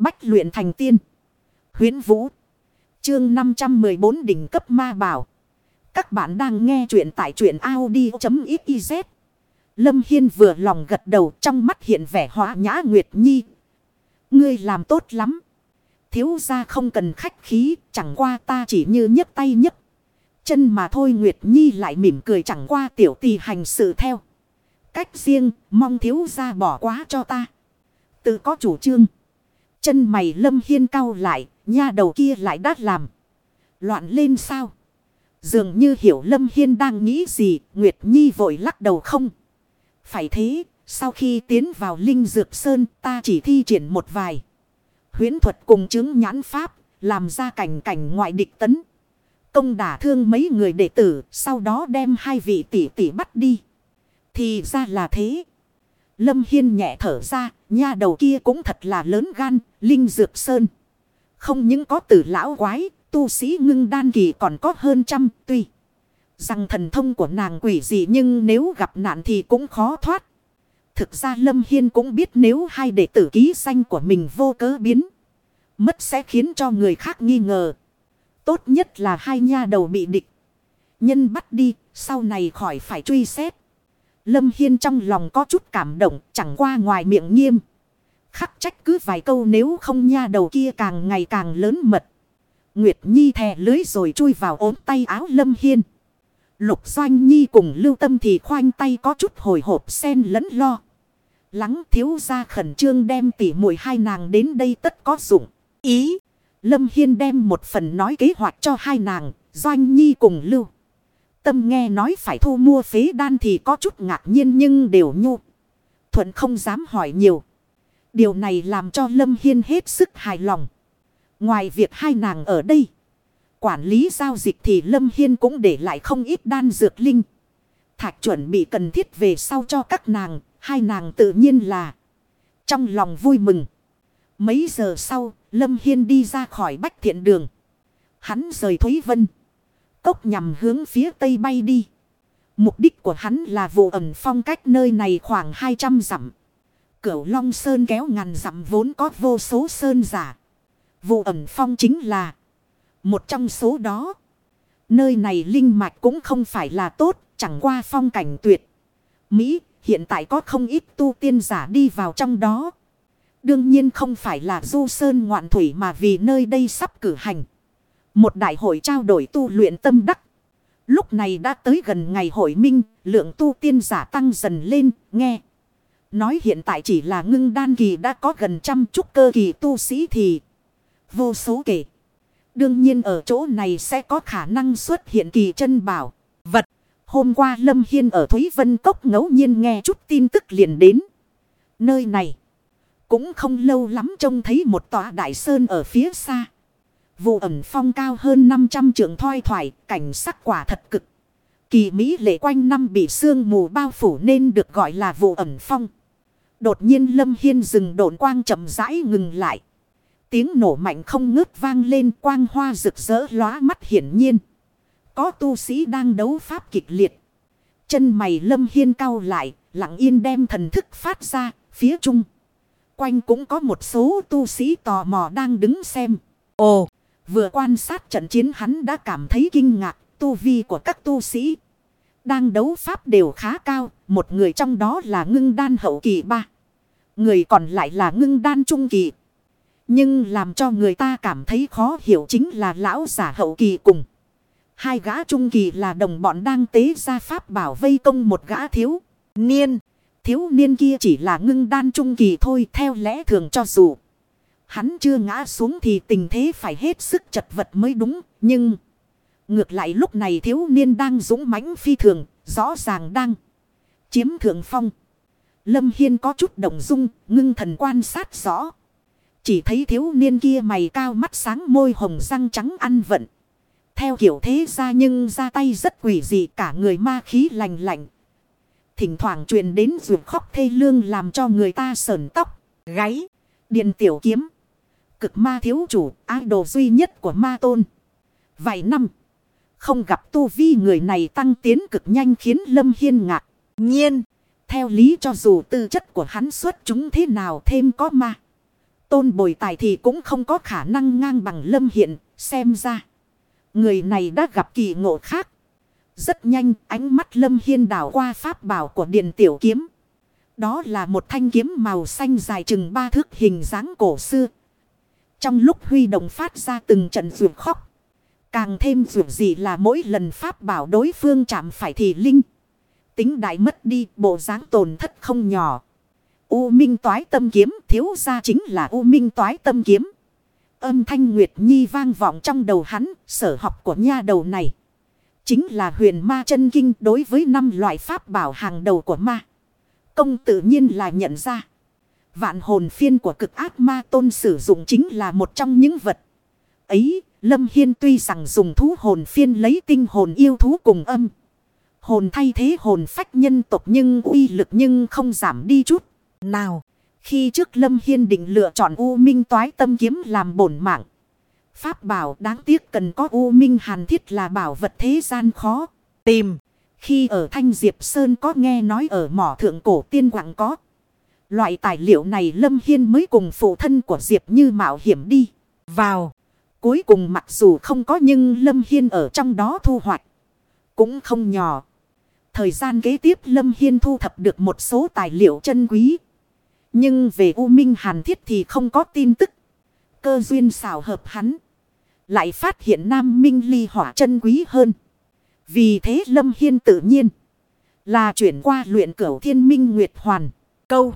Bách luyện thành tiên. Huyến Vũ. Chương 514 đỉnh cấp ma bảo. Các bạn đang nghe truyện tại truyện Audi.xyz. Lâm Hiên vừa lòng gật đầu trong mắt hiện vẻ hóa nhã Nguyệt Nhi. Ngươi làm tốt lắm. Thiếu ra không cần khách khí, chẳng qua ta chỉ như nhấc tay nhấc. Chân mà thôi Nguyệt Nhi lại mỉm cười chẳng qua tiểu tỳ hành sự theo. Cách riêng, mong thiếu ra bỏ quá cho ta. Tự có chủ trương. Chân mày lâm hiên cao lại, nha đầu kia lại đắt làm. Loạn lên sao? Dường như hiểu lâm hiên đang nghĩ gì, Nguyệt Nhi vội lắc đầu không. Phải thế, sau khi tiến vào Linh Dược Sơn ta chỉ thi triển một vài. Huyến thuật cùng chứng nhãn pháp, làm ra cảnh cảnh ngoại địch tấn. Công đả thương mấy người đệ tử, sau đó đem hai vị tỷ tỷ bắt đi. Thì ra là thế. Lâm Hiên nhẹ thở ra, nha đầu kia cũng thật là lớn gan, Linh Dược Sơn. Không những có tử lão quái, tu sĩ ngưng đan kỳ còn có hơn trăm, tuy rằng thần thông của nàng quỷ gì nhưng nếu gặp nạn thì cũng khó thoát. Thực ra Lâm Hiên cũng biết nếu hai đệ tử ký danh của mình vô cớ biến, mất sẽ khiến cho người khác nghi ngờ. Tốt nhất là hai nha đầu bị địch. Nhân bắt đi, sau này khỏi phải truy xét. Lâm Hiên trong lòng có chút cảm động, chẳng qua ngoài miệng nghiêm. Khắc trách cứ vài câu nếu không nha đầu kia càng ngày càng lớn mật. Nguyệt Nhi thè lưới rồi chui vào ốm tay áo Lâm Hiên. Lục Doanh Nhi cùng lưu tâm thì khoanh tay có chút hồi hộp sen lẫn lo. Lắng thiếu ra khẩn trương đem tỉ mùi hai nàng đến đây tất có dụng. Ý, Lâm Hiên đem một phần nói kế hoạch cho hai nàng, Doanh Nhi cùng lưu. Tâm nghe nói phải thu mua phế đan thì có chút ngạc nhiên nhưng đều nhu. Thuận không dám hỏi nhiều. Điều này làm cho Lâm Hiên hết sức hài lòng. Ngoài việc hai nàng ở đây. Quản lý giao dịch thì Lâm Hiên cũng để lại không ít đan dược linh. Thạch chuẩn bị cần thiết về sau cho các nàng. Hai nàng tự nhiên là. Trong lòng vui mừng. Mấy giờ sau, Lâm Hiên đi ra khỏi bách thiện đường. Hắn rời Thúy Vân. Cốc nhằm hướng phía tây bay đi. Mục đích của hắn là vụ ẩn phong cách nơi này khoảng 200 dặm. Cửu Long Sơn kéo ngàn dặm vốn có vô số sơn giả. Vụ ẩn phong chính là một trong số đó. Nơi này linh mạch cũng không phải là tốt, chẳng qua phong cảnh tuyệt. Mỹ hiện tại có không ít tu tiên giả đi vào trong đó. Đương nhiên không phải là du sơn ngoạn thủy mà vì nơi đây sắp cử hành. Một đại hội trao đổi tu luyện tâm đắc. Lúc này đã tới gần ngày hội minh, lượng tu tiên giả tăng dần lên, nghe. Nói hiện tại chỉ là ngưng đan kỳ đã có gần trăm trúc cơ kỳ tu sĩ thì vô số kể. Đương nhiên ở chỗ này sẽ có khả năng xuất hiện kỳ chân bảo, vật. Hôm qua Lâm Hiên ở Thúy Vân Cốc ngẫu nhiên nghe chút tin tức liền đến. Nơi này cũng không lâu lắm trông thấy một tòa đại sơn ở phía xa. Vụ ẩn phong cao hơn 500 trượng thoi thoải, cảnh sắc quả thật cực. Kỳ Mỹ lệ quanh năm bị sương mù bao phủ nên được gọi là vụ ẩn phong. Đột nhiên Lâm Hiên dừng độn quang chậm rãi ngừng lại. Tiếng nổ mạnh không ngớt vang lên quang hoa rực rỡ lóa mắt hiển nhiên. Có tu sĩ đang đấu pháp kịch liệt. Chân mày Lâm Hiên cao lại, lặng yên đem thần thức phát ra, phía trung. Quanh cũng có một số tu sĩ tò mò đang đứng xem. Ồ! Vừa quan sát trận chiến hắn đã cảm thấy kinh ngạc, tu vi của các tu sĩ. Đang đấu pháp đều khá cao, một người trong đó là ngưng đan hậu kỳ ba. Người còn lại là ngưng đan trung kỳ. Nhưng làm cho người ta cảm thấy khó hiểu chính là lão giả hậu kỳ cùng. Hai gã trung kỳ là đồng bọn đang tế ra pháp bảo vây công một gã thiếu niên. Thiếu niên kia chỉ là ngưng đan trung kỳ thôi theo lẽ thường cho dù. Hắn chưa ngã xuống thì tình thế phải hết sức chật vật mới đúng. Nhưng ngược lại lúc này thiếu niên đang dũng mãnh phi thường, rõ ràng đang chiếm thượng phong. Lâm Hiên có chút động dung, ngưng thần quan sát rõ. Chỉ thấy thiếu niên kia mày cao mắt sáng môi hồng răng trắng ăn vận. Theo kiểu thế ra nhưng ra tay rất quỷ dị cả người ma khí lành lạnh. Thỉnh thoảng truyền đến ruột khóc thê lương làm cho người ta sờn tóc, gáy, điện tiểu kiếm cực ma thiếu chủ, idol duy nhất của ma tôn. Vài năm, không gặp tu vi người này tăng tiến cực nhanh khiến Lâm Hiên ngạc. Nhiên, theo lý cho dù tư chất của hắn xuất chúng thế nào thêm có ma. tôn bồi tài thì cũng không có khả năng ngang bằng lâm hiện, xem ra. Người này đã gặp kỳ ngộ khác. Rất nhanh ánh mắt lâm hiên đảo qua pháp bảo của điện tiểu kiếm. Đó là một thanh kiếm màu xanh dài chừng ba thước hình dáng cổ xưa. Trong lúc huy động phát ra từng trận ruột khóc. Càng thêm ruột gì là mỗi lần pháp bảo đối phương chạm phải thì linh. Tính đại mất đi bộ dáng tổn thất không nhỏ. U minh toái tâm kiếm thiếu ra chính là U minh toái tâm kiếm. Âm thanh Nguyệt Nhi vang vọng trong đầu hắn, sở học của nha đầu này. Chính là huyền ma chân kinh đối với năm loại pháp bảo hàng đầu của ma. Công tự nhiên là nhận ra. Vạn hồn phiên của cực ác ma tôn sử dụng chính là một trong những vật. Ấy, Lâm Hiên tuy rằng dùng thú hồn phiên lấy tinh hồn yêu thú cùng âm. Hồn thay thế hồn phách nhân tộc nhưng uy lực nhưng không giảm đi chút. Nào, khi trước Lâm Hiên định lựa chọn U Minh toái tâm kiếm làm bổn mạng. Pháp bảo đáng tiếc cần có U Minh hàn thiết là bảo vật thế gian khó tìm. Khi ở Thanh Diệp Sơn có nghe nói ở mỏ thượng cổ tiên quảng có. Loại tài liệu này Lâm Hiên mới cùng phụ thân của Diệp như mạo hiểm đi. Vào. Cuối cùng mặc dù không có nhưng Lâm Hiên ở trong đó thu hoạch. Cũng không nhỏ. Thời gian kế tiếp Lâm Hiên thu thập được một số tài liệu chân quý. Nhưng về U Minh Hàn Thiết thì không có tin tức. Cơ duyên xảo hợp hắn. Lại phát hiện Nam Minh ly hỏa chân quý hơn. Vì thế Lâm Hiên tự nhiên. Là chuyển qua luyện cửu thiên minh Nguyệt Hoàn. Câu.